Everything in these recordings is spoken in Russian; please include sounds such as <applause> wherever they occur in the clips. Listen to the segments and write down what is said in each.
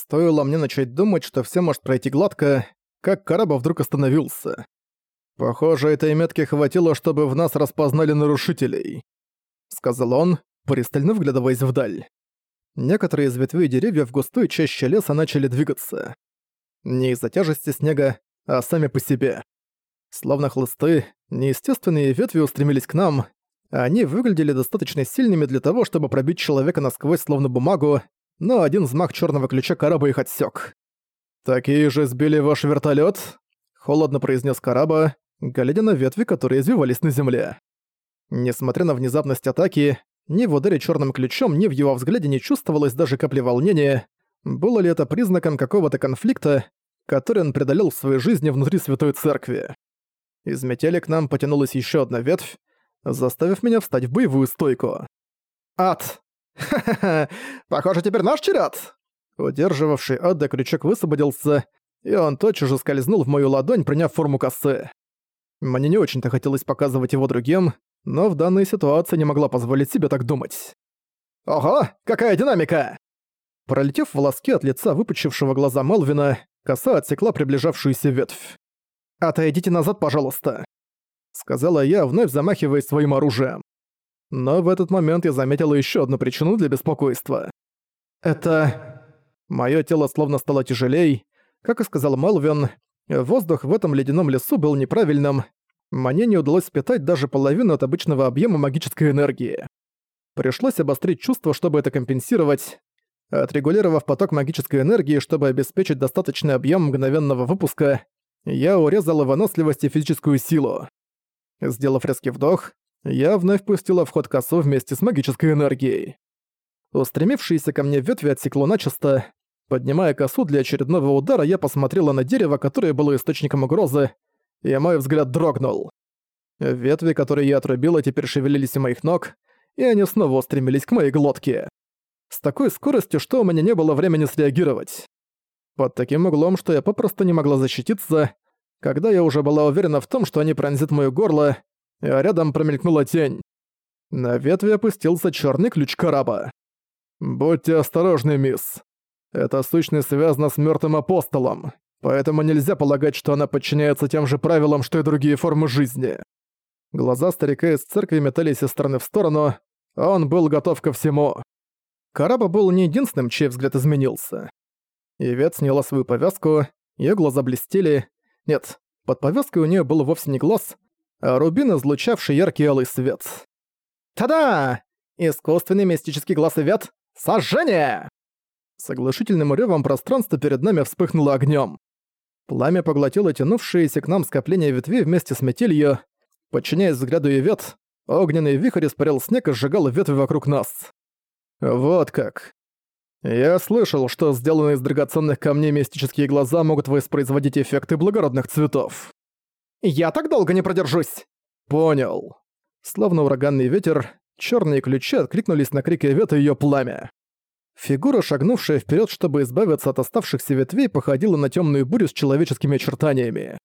Стоило мне начать думать, что все может пройти гладко, как корабль вдруг остановился. «Похоже, этой метки хватило, чтобы в нас распознали нарушителей», — сказал он, пристально вглядываясь вдаль. Некоторые из ветвей деревьев в густой чаще леса начали двигаться. Не из-за тяжести снега, а сами по себе. Словно хлысты, неестественные ветви устремились к нам, они выглядели достаточно сильными для того, чтобы пробить человека насквозь словно бумагу, но один взмах черного ключа Караба их отсек. «Такие же сбили ваш вертолет? холодно произнес Караба, глядя на ветви, которые извивались на земле. Несмотря на внезапность атаки, ни в ударе черным ключом, ни в его взгляде не чувствовалось даже капли волнения. Было ли это признаком какого-то конфликта, который он преодолел в своей жизни внутри Святой Церкви? Из метели к нам потянулась еще одна ветвь, заставив меня встать в боевую стойку. «Ад! Ха-ха-ха! <laughs> Похоже, теперь наш черед!» Удерживавший Адда крючок высвободился, и он тотчас же скользнул в мою ладонь, приняв форму косы. Мне не очень-то хотелось показывать его другим, но в данной ситуации не могла позволить себе так думать. «Ого, какая динамика!» Пролетев волоски от лица выпучившего глаза Мелвина, коса отсекла приближавшуюся ветвь. «Отойдите назад, пожалуйста», — сказала я, вновь замахиваясь своим оружием. Но в этот момент я заметила еще одну причину для беспокойства. Это... Моё тело словно стало тяжелей. Как и сказал Мелвин, воздух в этом ледяном лесу был неправильным. Мне не удалось впитать даже половину от обычного объема магической энергии. Пришлось обострить чувство, чтобы это компенсировать. Отрегулировав поток магической энергии, чтобы обеспечить достаточный объем мгновенного выпуска, я урезала выносливость и физическую силу. Сделав резкий вдох, я вновь пустила в ход косу вместе с магической энергией. Устремившиеся ко мне ветви отсекло начисто. Поднимая косу для очередного удара, я посмотрела на дерево, которое было источником угрозы, и мой взгляд дрогнул. Ветви, которые я отрубила, теперь шевелились у моих ног, и они снова устремились к моей глотке. С такой скоростью, что у меня не было времени среагировать. Под таким углом, что я попросту не могла защититься, когда я уже была уверена в том, что они пронзят моё горло, а рядом промелькнула тень. На ветви опустился черный ключ кораба. «Будьте осторожны, мисс. Эта сущность связана с мертвым апостолом, поэтому нельзя полагать, что она подчиняется тем же правилам, что и другие формы жизни». Глаза старика из церкви метались из стороны в сторону, а он был готов ко всему. Караба был не единственным, чей взгляд изменился. Ивет сняла свою повязку, ее глаза блестели. Нет, под повязкой у нее был вовсе не глаз, а рубин, излучавший яркий алый свет. «Та-да! Искусственный мистический глаз Ивет — сожжение!» С оглушительным рёвом пространство перед нами вспыхнуло огнем. Пламя поглотило тянувшиеся к нам скопления ветвей вместе с метелью. Подчиняясь взгляду Ивет, огненный вихрь испарял снег и сжигал ветви вокруг нас. Вот как. Я слышал, что сделанные из драгоценных камней мистические глаза могут воспроизводить эффекты благородных цветов. Я так долго не продержусь. Понял. Словно ураганный ветер, черные ключи откликнулись на крики Ивета и её пламя. Фигура, шагнувшая вперед, чтобы избавиться от оставшихся ветвей, походила на темную бурю с человеческими очертаниями.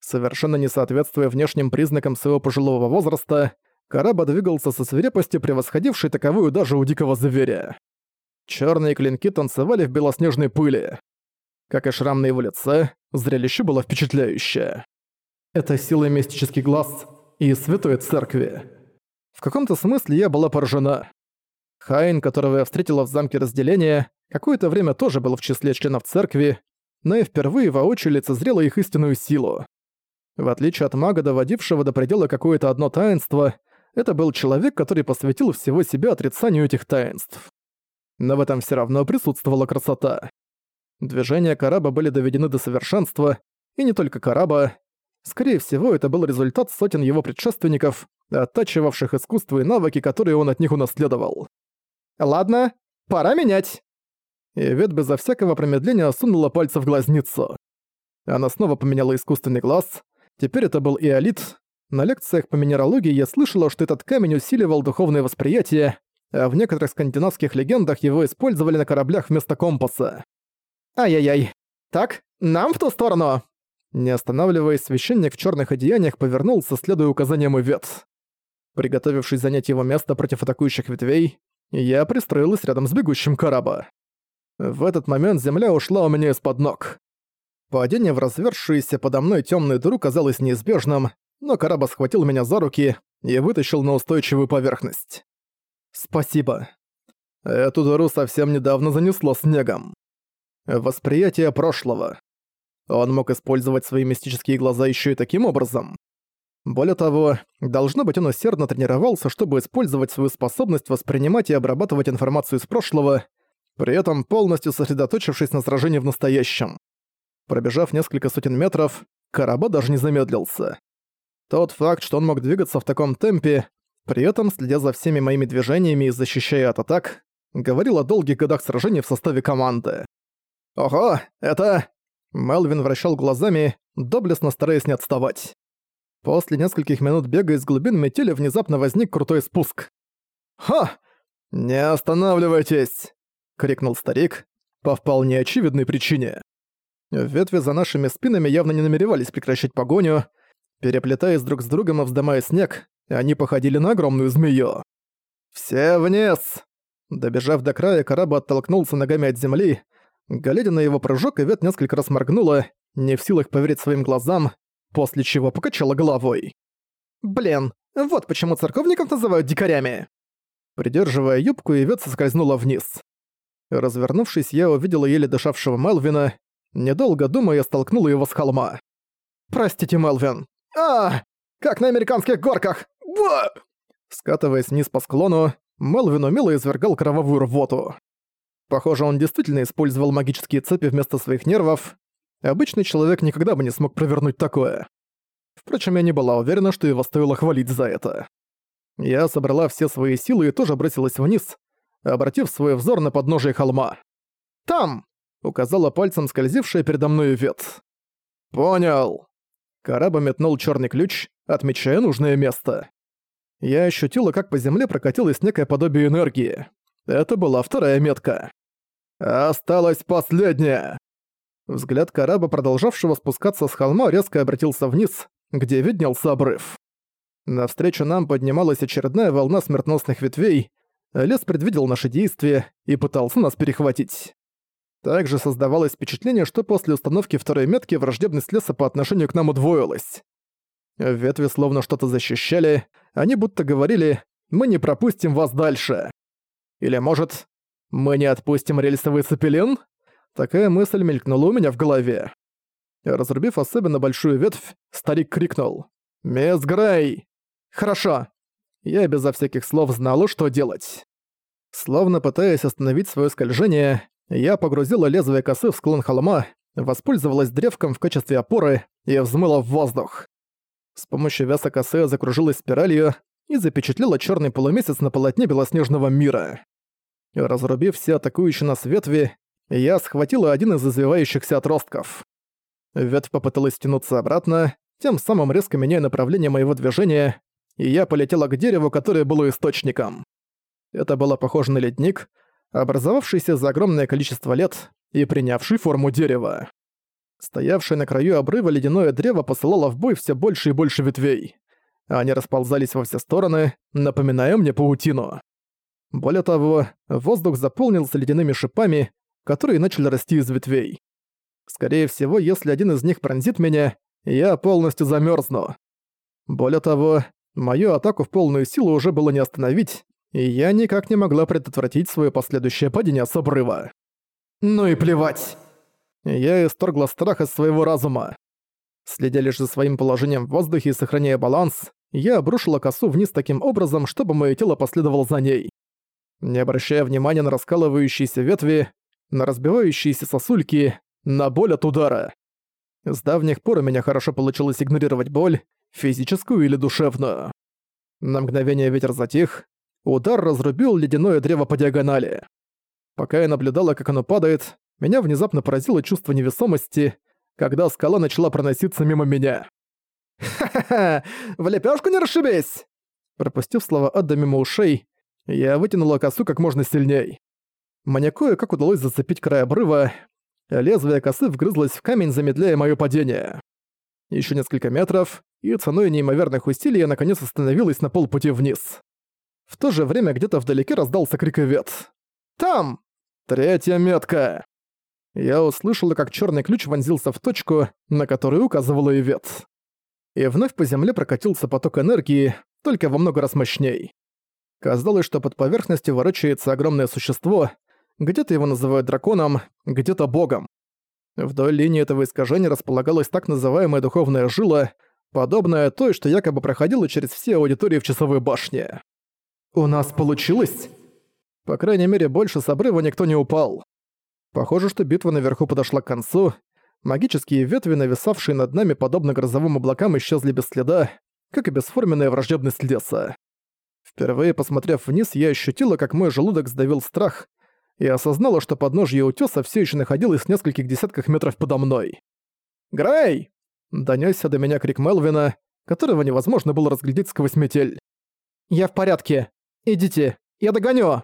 Совершенно не соответствуя внешним признакам своего пожилого возраста, Караба двигался со свирепостью, превосходившей таковую даже у дикого зверя. Черные клинки танцевали в белоснежной пыли. Как и шрам на его лице, зрелище было впечатляющее. Это сила мистический глаз и святой церкви. В каком-то смысле я была поражена. Хайн, которого я встретила в замке разделения, какое-то время тоже был в числе членов церкви, но и впервые воочию лицезрела их истинную силу. В отличие от мага, доводившего до предела какое-то одно таинство, это был человек, который посвятил всего себя отрицанию этих таинств. Но в этом все равно присутствовала красота. Движения Караба были доведены до совершенства, и не только Караба. Скорее всего, это был результат сотен его предшественников, оттачивавших искусство и навыки, которые он от них унаследовал. «Ладно, пора менять!» И Вет безо всякого промедления сунула пальцы в глазницу. Она снова поменяла искусственный глаз. Теперь это был иолит, на лекциях по минералогии я слышала, что этот камень усиливал духовное восприятие, а в некоторых скандинавских легендах его использовали на кораблях вместо компаса. Ай-яй-яй. Так, нам в ту сторону. Не останавливаясь, священник в черных одеяниях повернулся, следуя указаниям Ивет. Приготовившись занять его место против атакующих ветвей, я пристроилась рядом с бегущим кораба. В этот момент земля ушла у меня из-под ног. Падение в развершуюся подо мной темную дыру казалось неизбежным, но Караба схватил меня за руки и вытащил на устойчивую поверхность. «Спасибо. Эту дыру совсем недавно занесло снегом. Восприятие прошлого. Он мог использовать свои мистические глаза еще и таким образом. Более того, должно быть, он усердно тренировался, чтобы использовать свою способность воспринимать и обрабатывать информацию из прошлого, при этом полностью сосредоточившись на сражении в настоящем. Пробежав несколько сотен метров, Караба даже не замедлился. Тот факт, что он мог двигаться в таком темпе, при этом следя за всеми моими движениями и защищая от атак, говорил о долгих годах сражений в составе команды. «Ого, это...» Мелвин вращал глазами, доблестно стараясь не отставать. После нескольких минут бега из глубин метели внезапно возник крутой спуск. «Ха! Не останавливайтесь!» — крикнул старик, по вполне очевидной причине. Ветви за нашими спинами явно не намеревались прекращать погоню. Переплетаясь друг с другом и вздымая снег, они походили на огромную змею. «Все вниз!» Добежав до края, корабль оттолкнулся ногами от земли. Глядя на его прыжок, Ивет несколько раз моргнула, не в силах поверить своим глазам, после чего покачала головой. «Блин, вот почему церковников называют дикарями!» Придерживая юбку, Ивет соскользнула вниз. Развернувшись, я увидела еле дышавшего Мелвина. Недолго думая, столкнула его с холма. «Простите, Мелвин!» а Как на американских горках! Ба! Скатываясь вниз по склону, Мелвин умело извергал кровавую рвоту. Похоже, он действительно использовал магические цепи вместо своих нервов. Обычный человек никогда бы не смог провернуть такое. Впрочем, я не была уверена, что его стоило хвалить за это. Я собрала все свои силы и тоже бросилась вниз, обратив свой взор на подножие холма. «Там!» — указала пальцем скользившая передо мной вет. «Понял!» Караба метнул черный ключ, отмечая нужное место. Я ощутила, как по земле прокатилось некое подобие энергии. Это была вторая метка. «Осталась последняя!» Взгляд Караба, продолжавшего спускаться с холма, резко обратился вниз, где виднелся обрыв. Навстречу нам поднималась очередная волна смертносных ветвей, лес предвидел наши действия и пытался нас перехватить. Также создавалось впечатление, что после установки второй метки враждебность леса по отношению к нам удвоилась. Ветви словно что-то защищали, они будто говорили «Мы не пропустим вас дальше». Или, может, «Мы не отпустим рельсовый цепелин?» Такая мысль мелькнула у меня в голове. Разрубив особенно большую ветвь, старик крикнул «Мисс Грей!» «Хорошо!» Я безо всяких слов знала, что делать. Словно пытаясь остановить свое скольжение, я погрузила лезвие косы в склон холма, воспользовалась древком в качестве опоры и взмыла в воздух. С помощью веса косы закружилась спиралью и запечатлела черный полумесяц на полотне белоснежного мира. Разрубив все атакующие нас ветви, я схватила один из извивающихся отростков. Ветвь попыталась тянуться обратно, тем самым резко меняя направление моего движения, и я полетела к дереву, которое было источником. Это было похоже на ледник, образовавшийся за огромное количество лет и принявший форму дерева. Стоявшее на краю обрыва ледяное древо посылало в бой все больше и больше ветвей. Они расползались во все стороны, напоминая мне паутину. Более того, воздух заполнился ледяными шипами, которые начали расти из ветвей. Скорее всего, если один из них пронзит меня, я полностью замерзну. Более того, мою атаку в полную силу уже было не остановить, и я никак не могла предотвратить свое последующее падение с обрыва. Ну и плевать. Я исторгла страх из своего разума. Следя лишь за своим положением в воздухе и сохраняя баланс, я обрушила косу вниз таким образом, чтобы мое тело последовало за ней. Не обращая внимания на раскалывающиеся ветви, на разбивающиеся сосульки, на боль от удара. С давних пор у меня хорошо получилось игнорировать боль, физическую или душевную. На мгновение ветер затих, Удар разрубил ледяное древо по диагонали. Пока я наблюдала, как оно падает, меня внезапно поразило чувство невесомости, когда скала начала проноситься мимо меня. «Ха-ха-ха! В лепёшку не расшибись!» Пропустив слова Адда мимо ушей, я вытянула косу как можно сильней. Мне кое-как удалось зацепить край обрыва, лезвие косы вгрызлось в камень, замедляя моё падение. Еще несколько метров, и ценой неимоверных усилий я наконец остановилась на полпути вниз. В то же время где-то вдалеке раздался крик Ивет. «Там!» Третья метка. Я услышала, как черный ключ вонзился в точку, на которую указывала Ивет. И вновь по земле прокатился поток энергии, только во много раз мощней. Казалось, что под поверхностью ворочается огромное существо, где-то его называют драконом, где-то богом. Вдоль линии этого искажения располагалась так называемая духовная жила, подобная той, что якобы проходила через все аудитории в часовой башне. «У нас получилось?» По крайней мере, больше с обрыва никто не упал. Похоже, что битва наверху подошла к концу. Магические ветви, нависавшие над нами подобно грозовым облакам, исчезли без следа, как и бесформенная враждебность леса. Впервые посмотрев вниз, я ощутила, как мой желудок сдавил страх, и осознала, что подножье утёса всё ещё находилось в нескольких десятках метров подо мной. «Грей!» — донёсся до меня крик Мелвина, которого невозможно было разглядеть сквозь метель. «Я в порядке. Идите, я догоню!»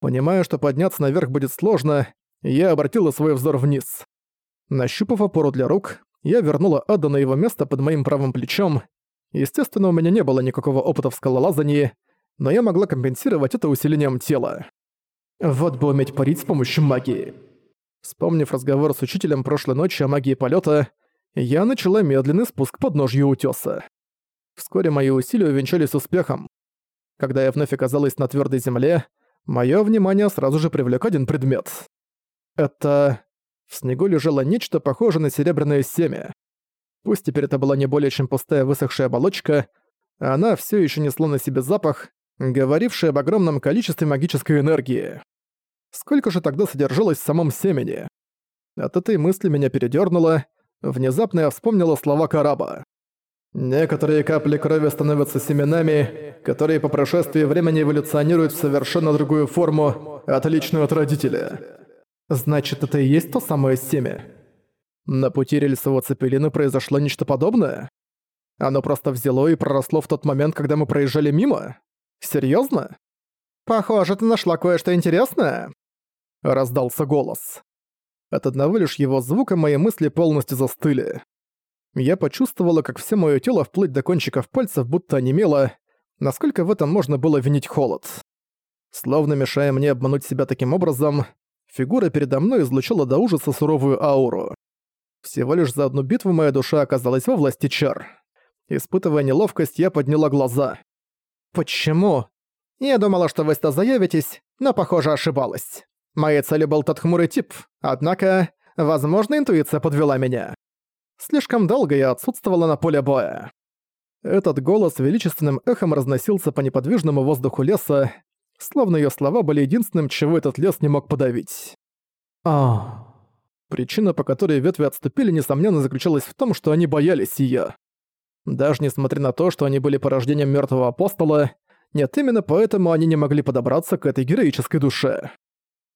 Понимая, что подняться наверх будет сложно, я обратила свой взор вниз. Нащупав опору для рук, я вернула Ада на его место под моим правым плечом. Естественно, у меня не было никакого опыта в скалолазании, но я могла компенсировать это усилением тела. Вот бы уметь парить с помощью магии. Вспомнив разговор с учителем прошлой ночи о магии полета, я начала медленный спуск под ножью утёса. Вскоре мои усилия увенчались успехом. Когда я вновь оказалась на твердой земле, мое внимание сразу же привлек один предмет. Это... В снегу лежало нечто похожее на серебряное семя. Пусть теперь это была не более чем пустая высохшая оболочка, она все еще несла на себе запах, говоривший об огромном количестве магической энергии. Сколько же тогда содержалось в самом семени? От этой мысли меня передёрнуло, внезапно я вспомнила слова Караба. Некоторые капли крови становятся семенами, которые по прошествии времени эволюционируют в совершенно другую форму, отличную от родителя. Значит, это и есть то самое семя? На пути рельсового цепелина произошло нечто подобное? Оно просто взяло и проросло в тот момент, когда мы проезжали мимо? Серьезно? Похоже, ты нашла кое-что интересное. Раздался голос. От одного лишь его звука мои мысли полностью застыли. Я почувствовала, как все мое тело вплоть до кончиков пальцев будто онемело, насколько в этом можно было винить холод. Словно мешая мне обмануть себя таким образом, фигура передо мной излучала до ужаса суровую ауру. Всего лишь за одну битву моя душа оказалась во власти чар. Испытывая неловкость, я подняла глаза. «Почему?» «Я думала, что вы сюда заявитесь, но, похоже, ошибалась. Моей целью был тот хмурый тип, однако, возможно, интуиция подвела меня. Слишком долго я отсутствовала на поле боя». Этот голос величественным эхом разносился по неподвижному воздуху леса, словно её слова были единственным, чего этот лес не мог подавить. А. Причина, по которой ветви отступили, несомненно, заключалась в том, что они боялись её. Даже несмотря на то, что они были порождением мёртвого апостола, нет, именно поэтому они не могли подобраться к этой героической душе.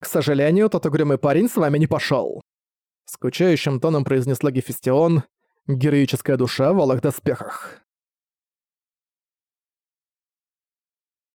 «К сожалению, тот угрюмый парень с вами не пошёл», — скучающим тоном произнесла Гефестион, героическая душа в алых доспехах.